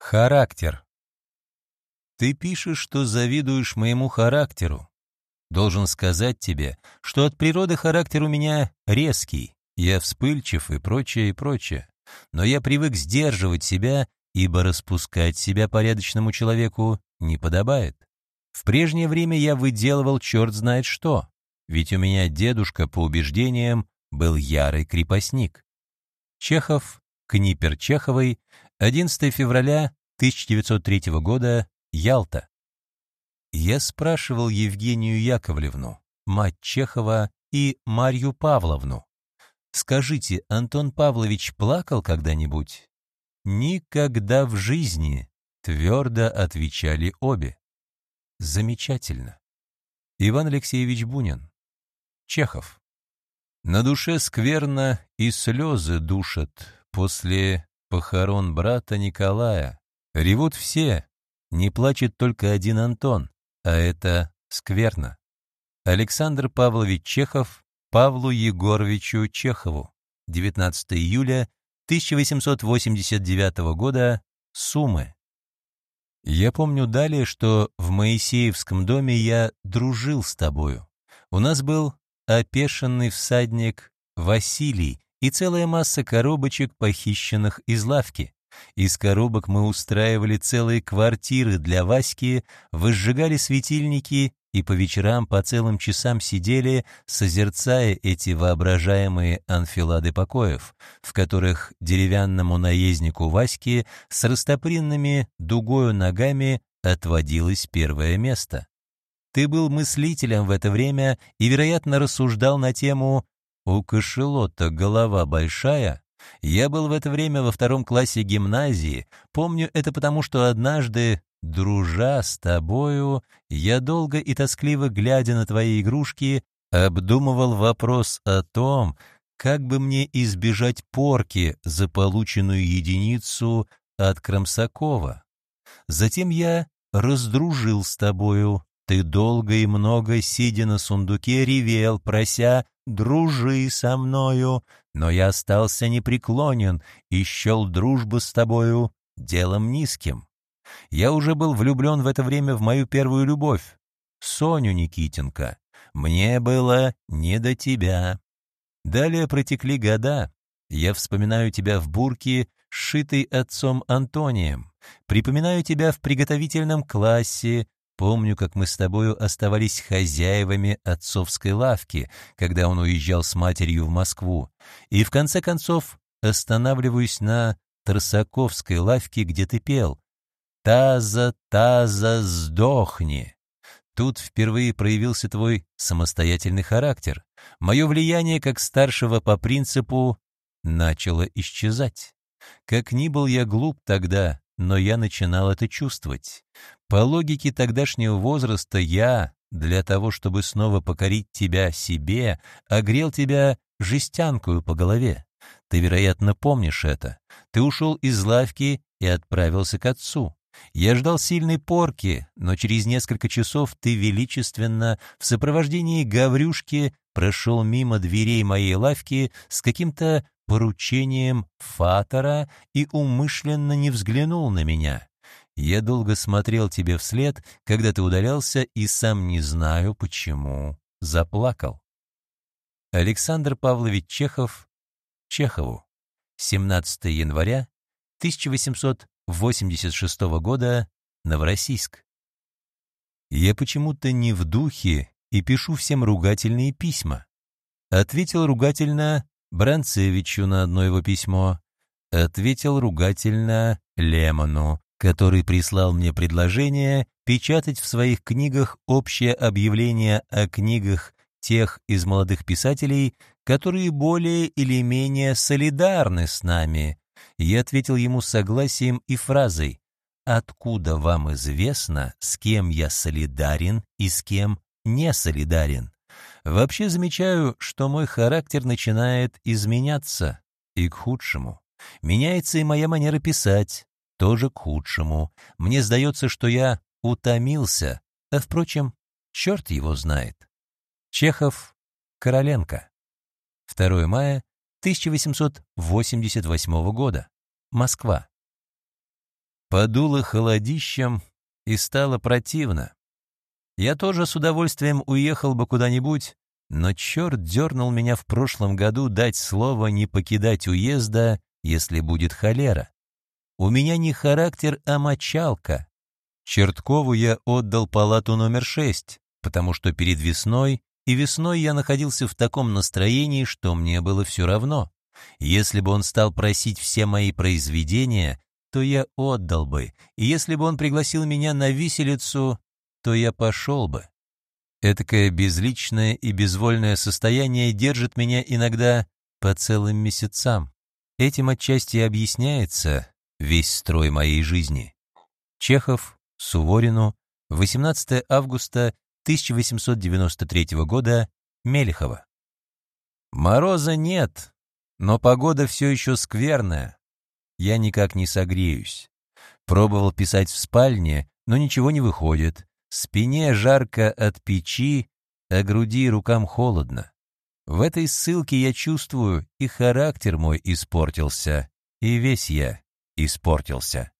Характер. Ты пишешь, что завидуешь моему характеру. Должен сказать тебе, что от природы характер у меня резкий, я вспыльчив и прочее, и прочее. Но я привык сдерживать себя, ибо распускать себя порядочному человеку не подобает. В прежнее время я выделывал черт знает что, ведь у меня дедушка, по убеждениям, был ярый крепостник. Чехов, Книпер Чеховой, 11 февраля 1903 года, Ялта. Я спрашивал Евгению Яковлевну, мать Чехова, и Марью Павловну. «Скажите, Антон Павлович плакал когда-нибудь?» «Никогда в жизни», — твердо отвечали обе. «Замечательно». Иван Алексеевич Бунин. Чехов. На душе скверно и слезы душат после похорон брата Николая. Ревут все, не плачет только один Антон, а это скверно. Александр Павлович Чехов Павлу Егоровичу Чехову 19 июля 1889 года Сумы. Я помню далее, что в Моисеевском доме я дружил с тобою. У нас был опешенный всадник Василий, и целая масса коробочек, похищенных из лавки. Из коробок мы устраивали целые квартиры для Васьки, выжигали светильники и по вечерам по целым часам сидели, созерцая эти воображаемые анфилады покоев, в которых деревянному наезднику Васьки с растопринными дугою ногами отводилось первое место. Ты был мыслителем в это время и, вероятно, рассуждал на тему у кошелота голова большая. Я был в это время во втором классе гимназии. Помню это потому, что однажды, дружа с тобою, я долго и тоскливо, глядя на твои игрушки, обдумывал вопрос о том, как бы мне избежать порки за полученную единицу от Крамсакова. Затем я раздружил с тобою. Ты долго и много, сидя на сундуке, ревел, прося дружи со мною, но я остался непреклонен и счел дружбу с тобою делом низким. Я уже был влюблен в это время в мою первую любовь, Соню Никитенко. Мне было не до тебя. Далее протекли года. Я вспоминаю тебя в бурке, сшитой отцом Антонием. Припоминаю тебя в приготовительном классе, Помню, как мы с тобою оставались хозяевами отцовской лавки, когда он уезжал с матерью в Москву. И в конце концов останавливаюсь на Тарсаковской лавке, где ты пел. «Таза, таза, сдохни!» Тут впервые проявился твой самостоятельный характер. Мое влияние как старшего по принципу начало исчезать. Как ни был я глуп тогда, но я начинал это чувствовать. По логике тогдашнего возраста я, для того, чтобы снова покорить тебя себе, огрел тебя жестянкую по голове. Ты, вероятно, помнишь это. Ты ушел из лавки и отправился к отцу. Я ждал сильной порки, но через несколько часов ты величественно в сопровождении Гаврюшки прошел мимо дверей моей лавки с каким-то поручением Фатора и умышленно не взглянул на меня. Я долго смотрел тебе вслед, когда ты удалялся, и сам не знаю, почему заплакал. Александр Павлович Чехов Чехову. 17 января 1886 года, Новороссийск. Я почему-то не в духе и пишу всем ругательные письма. Ответил ругательно Бранцевичу на одно его письмо, ответил ругательно Лемону, который прислал мне предложение печатать в своих книгах общее объявление о книгах тех из молодых писателей, которые более или менее солидарны с нами. Я ответил ему согласием и фразой «Откуда вам известно, с кем я солидарен и с кем не солидарен?» Вообще замечаю, что мой характер начинает изменяться и к худшему. Меняется и моя манера писать, тоже к худшему. Мне сдается, что я утомился, а, впрочем, черт его знает. Чехов, Короленко. 2 мая 1888 года. Москва. Подуло холодищем, и стало противно. Я тоже с удовольствием уехал бы куда-нибудь, но черт дернул меня в прошлом году дать слово не покидать уезда, если будет холера. У меня не характер, а мочалка. Черткову я отдал палату номер шесть, потому что перед весной и весной я находился в таком настроении, что мне было все равно. Если бы он стал просить все мои произведения, то я отдал бы, и если бы он пригласил меня на виселицу, то я пошел бы. Этакое безличное и безвольное состояние держит меня иногда по целым месяцам. Этим отчасти объясняется весь строй моей жизни. Чехов, Суворину, 18 августа 1893 года, Мелехова. Мороза нет, но погода все еще скверная. Я никак не согреюсь. Пробовал писать в спальне, но ничего не выходит. Спине жарко от печи, а груди рукам холодно. В этой ссылке я чувствую, и характер мой испортился, и весь я испортился.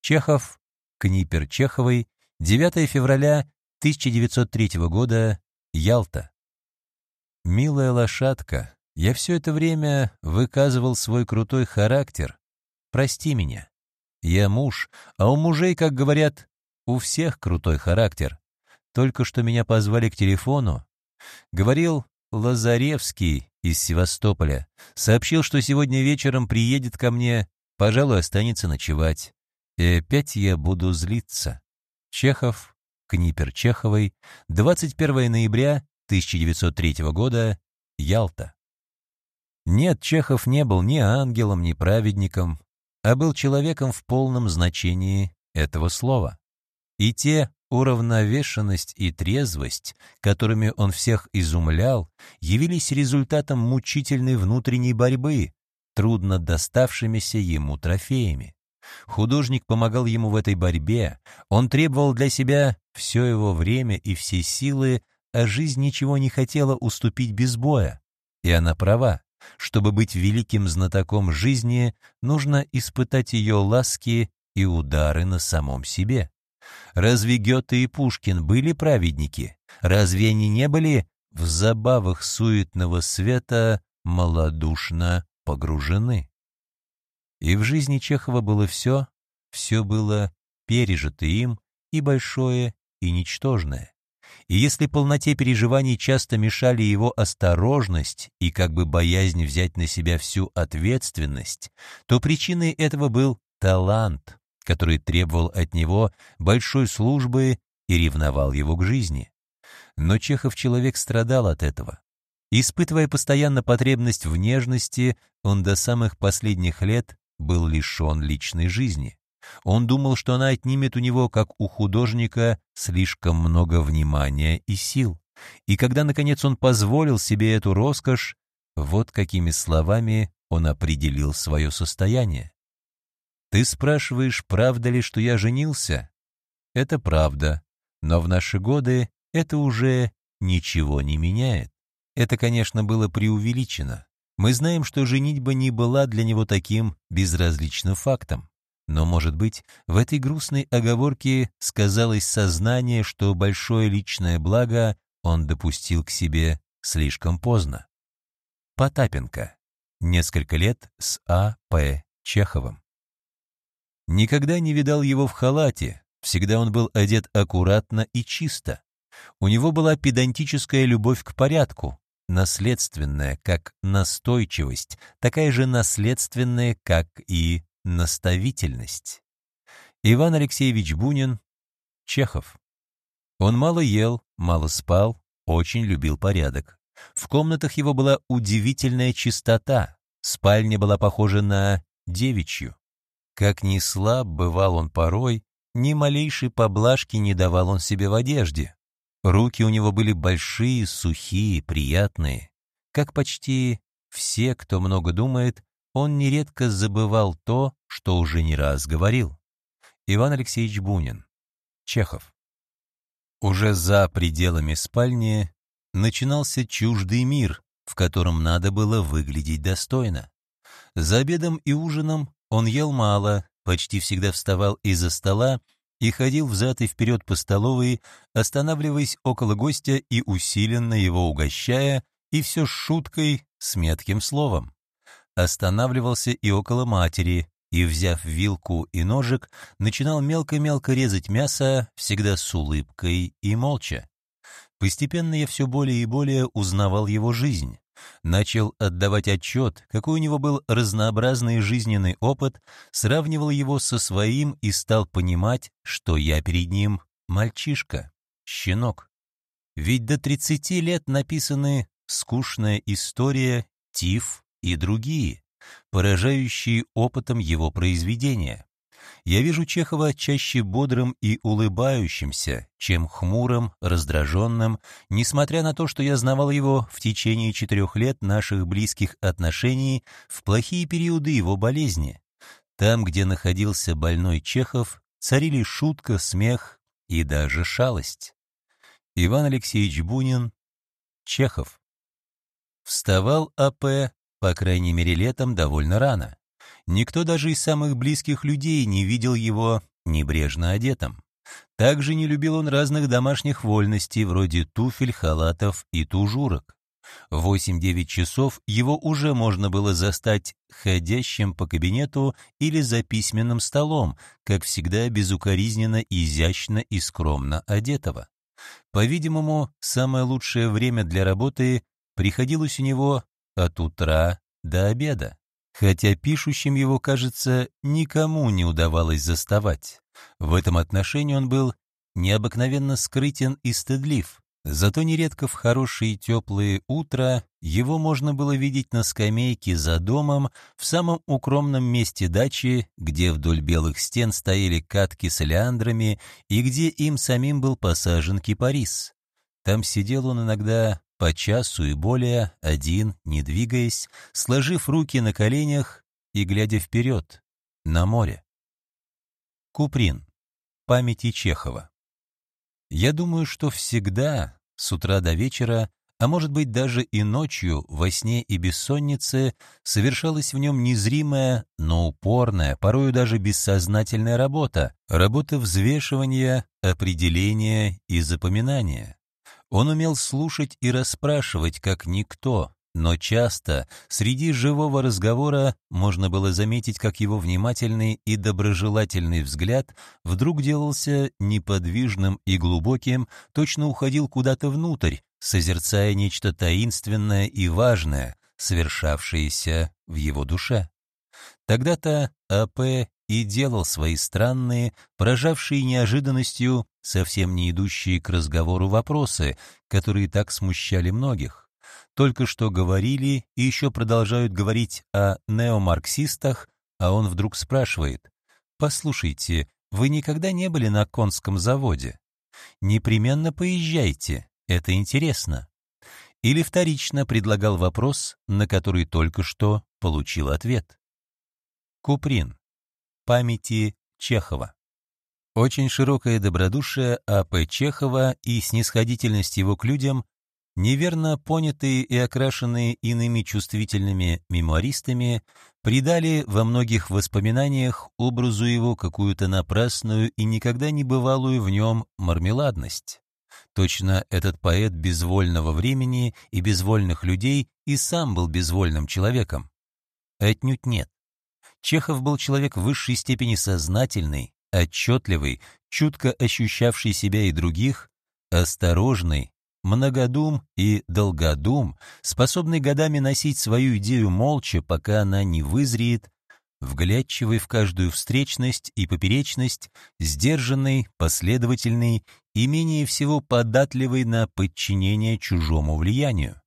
Чехов, Книпер Чеховой, 9 февраля 1903 года, Ялта. Милая лошадка, я все это время выказывал свой крутой характер, Прости меня. Я муж, а у мужей, как говорят, у всех крутой характер. Только что меня позвали к телефону. Говорил Лазаревский из Севастополя. Сообщил, что сегодня вечером приедет ко мне, пожалуй, останется ночевать. И опять я буду злиться. Чехов, Книпер Чеховой, 21 ноября 1903 года, Ялта. Нет, Чехов не был ни ангелом, ни праведником а был человеком в полном значении этого слова. И те уравновешенность и трезвость, которыми он всех изумлял, явились результатом мучительной внутренней борьбы, трудно доставшимися ему трофеями. Художник помогал ему в этой борьбе, он требовал для себя все его время и все силы, а жизнь ничего не хотела уступить без боя. И она права. Чтобы быть великим знатоком жизни, нужно испытать ее ласки и удары на самом себе. Разве Гёте и Пушкин были праведники? Разве они не были в забавах суетного света малодушно погружены? И в жизни Чехова было все, все было пережито им, и большое, и ничтожное. И если полноте переживаний часто мешали его осторожность и как бы боязнь взять на себя всю ответственность, то причиной этого был талант, который требовал от него большой службы и ревновал его к жизни. Но Чехов человек страдал от этого. Испытывая постоянно потребность в нежности, он до самых последних лет был лишен личной жизни. Он думал, что она отнимет у него, как у художника, слишком много внимания и сил. И когда, наконец, он позволил себе эту роскошь, вот какими словами он определил свое состояние. «Ты спрашиваешь, правда ли, что я женился?» «Это правда, но в наши годы это уже ничего не меняет. Это, конечно, было преувеличено. Мы знаем, что женитьба не была для него таким безразличным фактом. Но, может быть, в этой грустной оговорке сказалось сознание, что большое личное благо он допустил к себе слишком поздно. Потапенко. Несколько лет с А. П. Чеховым. Никогда не видал его в халате, всегда он был одет аккуратно и чисто. У него была педантическая любовь к порядку, наследственная, как настойчивость, такая же наследственная, как и Наставительность. Иван Алексеевич Бунин, Чехов. Он мало ел, мало спал, очень любил порядок. В комнатах его была удивительная чистота, спальня была похожа на девичью. Как ни слаб бывал он порой, ни малейшей поблажки не давал он себе в одежде. Руки у него были большие, сухие, приятные. Как почти все, кто много думает, он нередко забывал то, что уже не раз говорил. Иван Алексеевич Бунин. Чехов. Уже за пределами спальни начинался чуждый мир, в котором надо было выглядеть достойно. За обедом и ужином он ел мало, почти всегда вставал из-за стола и ходил взад и вперед по столовой, останавливаясь около гостя и усиленно его угощая, и все с шуткой, с метким словом. Останавливался и около матери, и, взяв вилку и ножик, начинал мелко-мелко резать мясо, всегда с улыбкой и молча. Постепенно я все более и более узнавал его жизнь. Начал отдавать отчет, какой у него был разнообразный жизненный опыт, сравнивал его со своим и стал понимать, что я перед ним мальчишка, щенок. Ведь до 30 лет написаны «Скучная история», «Тиф» и другие, поражающие опытом его произведения. Я вижу Чехова чаще бодрым и улыбающимся, чем хмурым, раздраженным, несмотря на то, что я знавал его в течение четырех лет наших близких отношений в плохие периоды его болезни. Там, где находился больной Чехов, царили шутка, смех и даже шалость. Иван Алексеевич Бунин, Чехов. Вставал А.П., по крайней мере летом, довольно рано. Никто даже из самых близких людей не видел его небрежно одетым. Также не любил он разных домашних вольностей, вроде туфель, халатов и тужурок. В 8-9 часов его уже можно было застать ходящим по кабинету или за письменным столом, как всегда безукоризненно, изящно и скромно одетого. По-видимому, самое лучшее время для работы приходилось у него от утра до обеда хотя пишущим его, кажется, никому не удавалось заставать. В этом отношении он был необыкновенно скрытен и стыдлив. Зато нередко в хорошие теплые утра его можно было видеть на скамейке за домом в самом укромном месте дачи, где вдоль белых стен стояли катки с леандрами и где им самим был посажен кипарис. Там сидел он иногда по часу и более, один, не двигаясь, сложив руки на коленях и глядя вперед, на море. Куприн. Памяти Чехова. Я думаю, что всегда, с утра до вечера, а может быть даже и ночью, во сне и бессоннице, совершалась в нем незримая, но упорная, порою даже бессознательная работа, работа взвешивания, определения и запоминания. Он умел слушать и расспрашивать, как никто, но часто среди живого разговора можно было заметить, как его внимательный и доброжелательный взгляд вдруг делался неподвижным и глубоким, точно уходил куда-то внутрь, созерцая нечто таинственное и важное, совершавшееся в его душе. Тогда-то А.П и делал свои странные, поражавшие неожиданностью, совсем не идущие к разговору вопросы, которые так смущали многих. Только что говорили и еще продолжают говорить о неомарксистах, а он вдруг спрашивает, «Послушайте, вы никогда не были на конском заводе? Непременно поезжайте, это интересно». Или вторично предлагал вопрос, на который только что получил ответ. Куприн памяти Чехова. Очень широкое добродушие А.П. Чехова и снисходительность его к людям, неверно понятые и окрашенные иными чувствительными мемуаристами, придали во многих воспоминаниях образу его какую-то напрасную и никогда не бывалую в нем мармеладность. Точно этот поэт безвольного времени и безвольных людей и сам был безвольным человеком. Отнюдь нет. Чехов был человек в высшей степени сознательный, отчетливый, чутко ощущавший себя и других, осторожный, многодум и долгодум, способный годами носить свою идею молча, пока она не вызреет, вглядчивый в каждую встречность и поперечность, сдержанный, последовательный и менее всего податливый на подчинение чужому влиянию.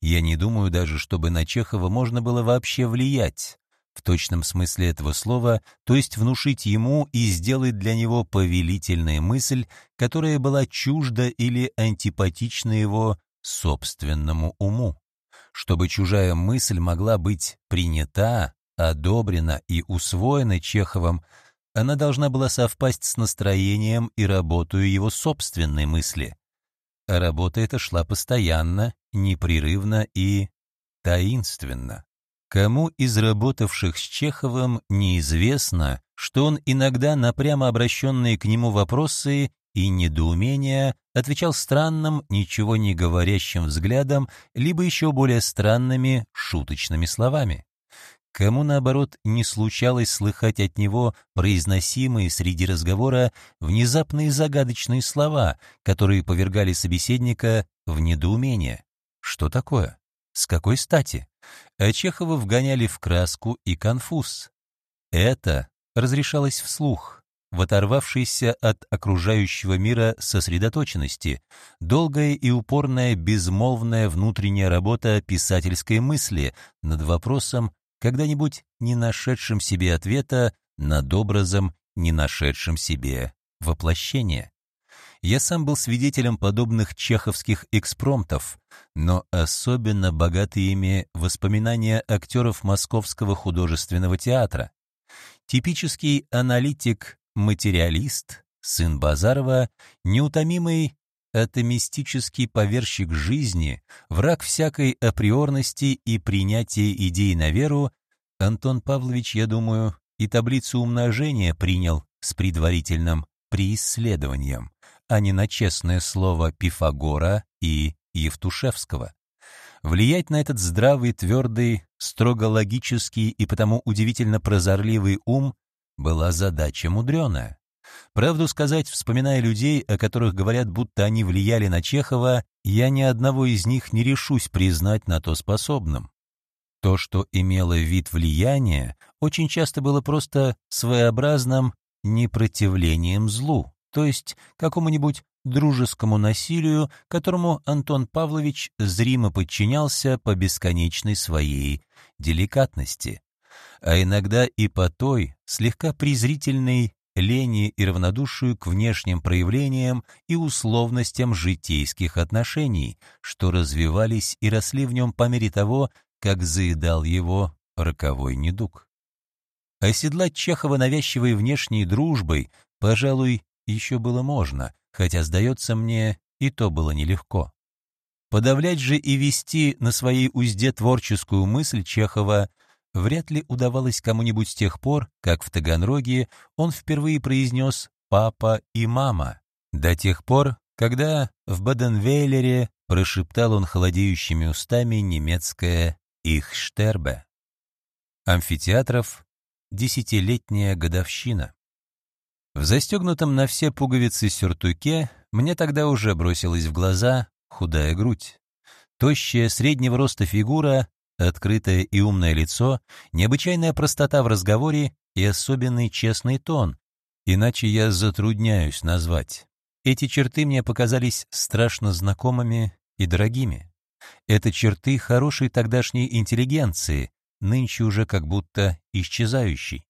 Я не думаю даже, чтобы на Чехова можно было вообще влиять в точном смысле этого слова, то есть внушить ему и сделать для него повелительная мысль, которая была чужда или антипатична его собственному уму. Чтобы чужая мысль могла быть принята, одобрена и усвоена Чеховым, она должна была совпасть с настроением и работой его собственной мысли. А работа эта шла постоянно, непрерывно и таинственно. Кому из работавших с Чеховым неизвестно, что он иногда на прямо обращенные к нему вопросы и недоумения отвечал странным, ничего не говорящим взглядом, либо еще более странными, шуточными словами. Кому, наоборот, не случалось слыхать от него произносимые среди разговора внезапные загадочные слова, которые повергали собеседника в недоумение. Что такое? С какой стати? А Чехова вгоняли в краску и конфуз. Это разрешалось вслух, в оторвавшейся от окружающего мира сосредоточенности, долгая и упорная безмолвная внутренняя работа писательской мысли над вопросом, когда-нибудь не нашедшим себе ответа, над образом, не нашедшим себе воплощения. Я сам был свидетелем подобных чеховских экспромтов, но особенно богаты ими воспоминания актеров Московского художественного театра. Типический аналитик-материалист, сын Базарова, неутомимый атомистический поверщик жизни, враг всякой априорности и принятия идей на веру, Антон Павлович, я думаю, и таблицу умножения принял с предварительным преисследованием а не на честное слово Пифагора и Евтушевского. Влиять на этот здравый, твердый, строго логический и потому удивительно прозорливый ум была задача мудреная. Правду сказать, вспоминая людей, о которых говорят, будто они влияли на Чехова, я ни одного из них не решусь признать на то способным. То, что имело вид влияния, очень часто было просто своеобразным непротивлением злу то есть какому-нибудь дружескому насилию, которому Антон Павлович зримо подчинялся по бесконечной своей деликатности, а иногда и по той, слегка презрительной лени и равнодушию к внешним проявлениям и условностям житейских отношений, что развивались и росли в нем по мере того, как заедал его роковой недуг. Оседлать Чехова навязчивой внешней дружбой, пожалуй, еще было можно, хотя, сдается мне, и то было нелегко. Подавлять же и вести на своей узде творческую мысль Чехова вряд ли удавалось кому-нибудь с тех пор, как в Таганроге он впервые произнес «папа» и «мама», до тех пор, когда в Баденвейлере прошептал он холодеющими устами немецкое «их штербе». Амфитеатров — десятилетняя годовщина. В застегнутом на все пуговицы сюртуке мне тогда уже бросилась в глаза худая грудь. Тощая, среднего роста фигура, открытое и умное лицо, необычайная простота в разговоре и особенный честный тон, иначе я затрудняюсь назвать. Эти черты мне показались страшно знакомыми и дорогими. Это черты хорошей тогдашней интеллигенции, нынче уже как будто исчезающей.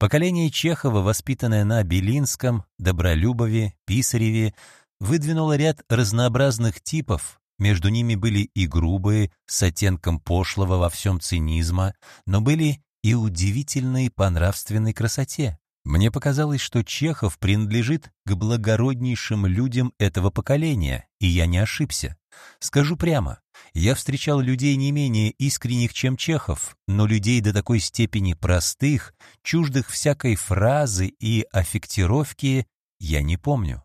Поколение Чехова, воспитанное на Белинском, Добролюбове, Писареве, выдвинуло ряд разнообразных типов, между ними были и грубые, с оттенком пошлого во всем цинизма, но были и удивительные по нравственной красоте. Мне показалось, что Чехов принадлежит к благороднейшим людям этого поколения, и я не ошибся. Скажу прямо, я встречал людей не менее искренних, чем Чехов, но людей до такой степени простых, чуждых всякой фразы и аффектировки я не помню.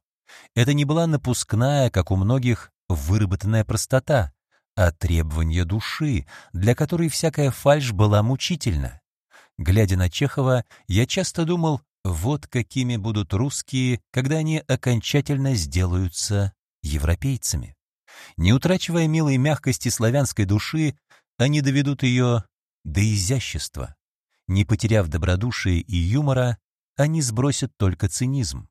Это не была напускная, как у многих, выработанная простота, а требование души, для которой всякая фальшь была мучительна. Глядя на Чехова, я часто думал, вот какими будут русские, когда они окончательно сделаются европейцами. Не утрачивая милой мягкости славянской души, они доведут ее до изящества. Не потеряв добродушия и юмора, они сбросят только цинизм.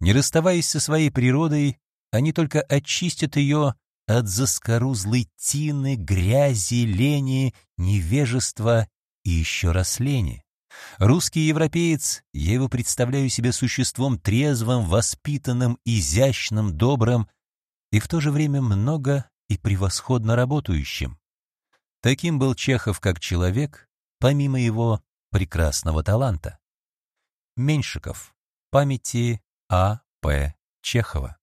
Не расставаясь со своей природой, они только очистят ее от заскорузлой тины, грязи, лени, невежества и еще раз лени. Русский европеец, я его представляю себе существом трезвым, воспитанным, изящным, добрым и в то же время много и превосходно работающим. Таким был Чехов как человек, помимо его прекрасного таланта. Меньшиков. Памяти А. П. Чехова.